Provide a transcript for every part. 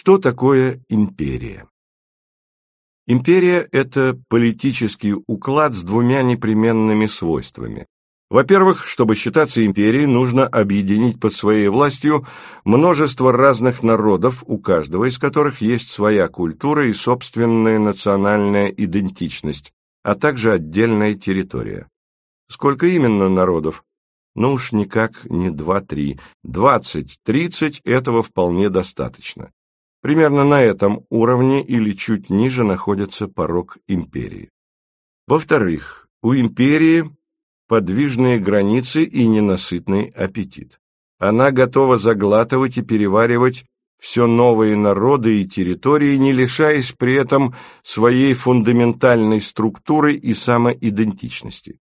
Что такое империя? Империя – это политический уклад с двумя непременными свойствами. Во-первых, чтобы считаться империей, нужно объединить под своей властью множество разных народов, у каждого из которых есть своя культура и собственная национальная идентичность, а также отдельная территория. Сколько именно народов? Ну уж никак не два-три. Двадцать-тридцать этого вполне достаточно. Примерно на этом уровне или чуть ниже находится порог империи. Во-вторых, у империи подвижные границы и ненасытный аппетит. Она готова заглатывать и переваривать все новые народы и территории, не лишаясь при этом своей фундаментальной структуры и самоидентичности.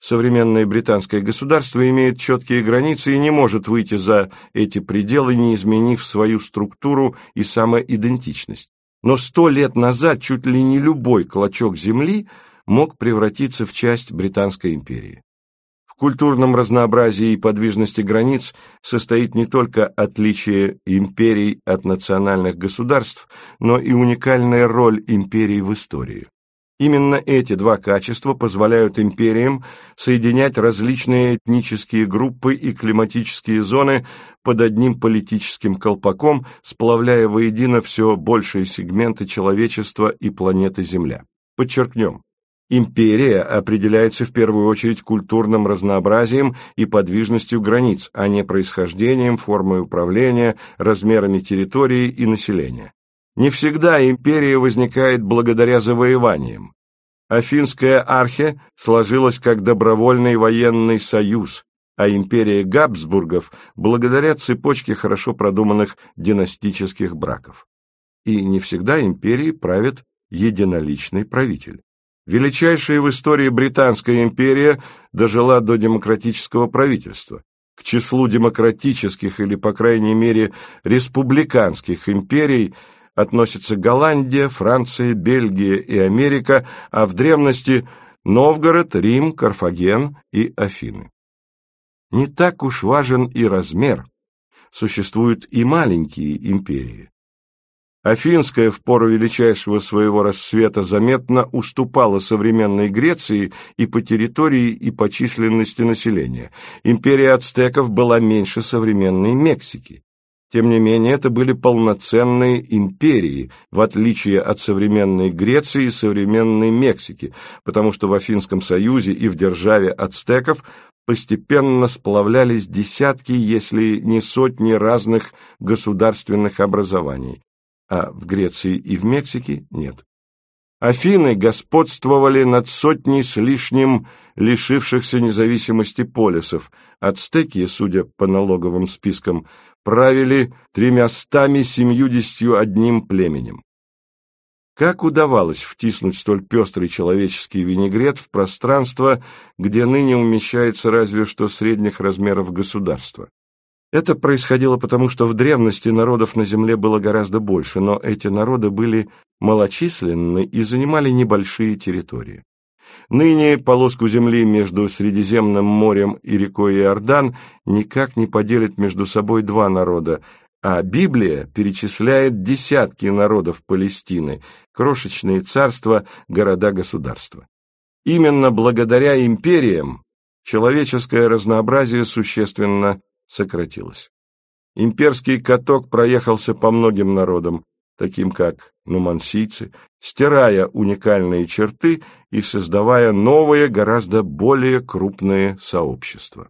Современное британское государство имеет четкие границы и не может выйти за эти пределы, не изменив свою структуру и самоидентичность. Но сто лет назад чуть ли не любой клочок земли мог превратиться в часть Британской империи. В культурном разнообразии и подвижности границ состоит не только отличие империй от национальных государств, но и уникальная роль империй в истории. Именно эти два качества позволяют империям соединять различные этнические группы и климатические зоны под одним политическим колпаком, сплавляя воедино все большие сегменты человечества и планеты Земля. Подчеркнем, империя определяется в первую очередь культурным разнообразием и подвижностью границ, а не происхождением, формой управления, размерами территории и населения. Не всегда империя возникает благодаря завоеваниям. Афинская архия сложилась как добровольный военный союз, а империя Габсбургов благодаря цепочке хорошо продуманных династических браков. И не всегда империей правит единоличный правитель. Величайшая в истории Британская империя дожила до демократического правительства. К числу демократических или, по крайней мере, республиканских империй – относятся Голландия, Франция, Бельгия и Америка, а в древности Новгород, Рим, Карфаген и Афины. Не так уж важен и размер. Существуют и маленькие империи. Афинская в пору величайшего своего расцвета заметно уступала современной Греции и по территории, и по численности населения. Империя ацтеков была меньше современной Мексики. Тем не менее, это были полноценные империи, в отличие от современной Греции и современной Мексики, потому что в Афинском союзе и в державе ацтеков постепенно сплавлялись десятки, если не сотни разных государственных образований, а в Греции и в Мексике нет. Афины господствовали над сотней с лишним лишившихся независимости полисов. Ацтеки, судя по налоговым спискам, правили тремястами семьюдесятью одним племенем. Как удавалось втиснуть столь пестрый человеческий винегрет в пространство, где ныне умещается разве что средних размеров государства? Это происходило потому, что в древности народов на земле было гораздо больше, но эти народы были малочисленны и занимали небольшие территории. Ныне полоску земли между Средиземным морем и рекой Иордан никак не поделят между собой два народа, а Библия перечисляет десятки народов Палестины, крошечные царства, города-государства. Именно благодаря империям человеческое разнообразие существенно сократилось. Имперский каток проехался по многим народам, таким как нумансийцы, стирая уникальные черты и создавая новые, гораздо более крупные сообщества.